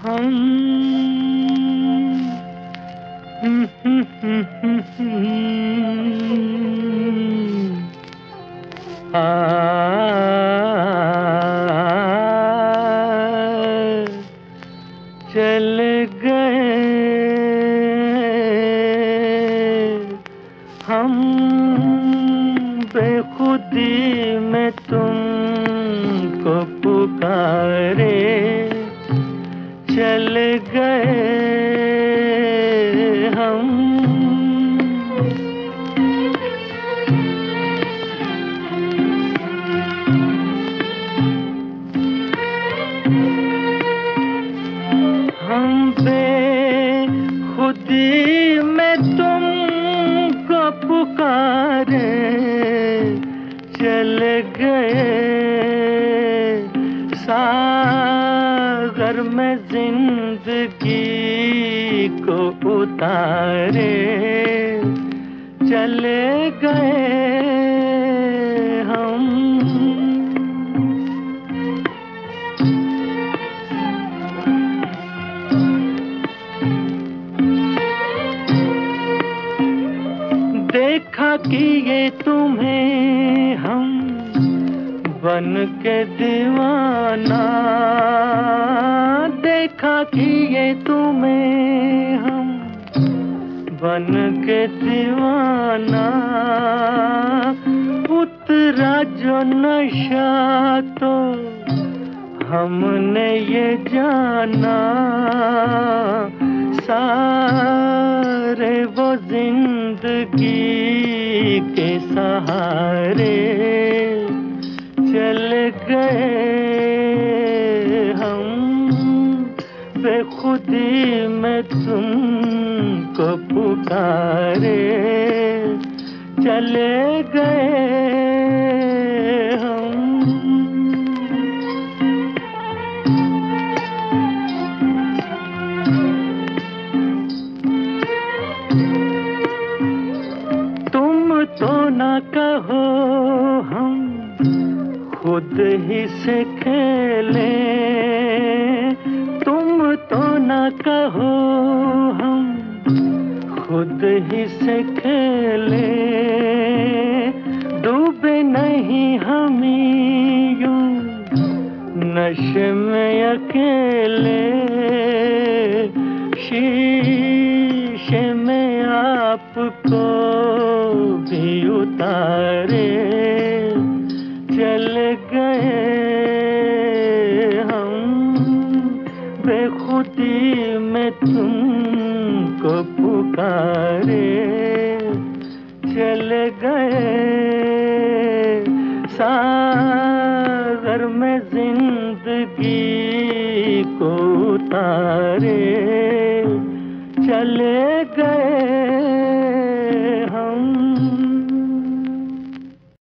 हम। चल गए। हम बेखुदी में तुमको पुकारे। चल गए हम। हम पे खुदी में तुम तुमको पुकारे। सागर में ज़िंदगी को उतारे, चले गए हम। देखा कि ये तुम्हें हम बन के दीवाना देखा कि ये तुम्हें हम, बन के दीवाना। उतरा जो नशा तो हमने ये जाना। सारे वो ज़िंदगी के सहारे बेखुदी में तुमको पुकारे। चले गए हम। तुम तो ना कहो हम खुद ही से खेले। तो ना कहो हम खुद ही से खेले। डूबे नहीं हम नशे में अकेले। शीशे में आपको भी उतारे बेखुदी में तुमको पुकारे चल गए। सागर में ज़िंदगी को उतारे चले गए।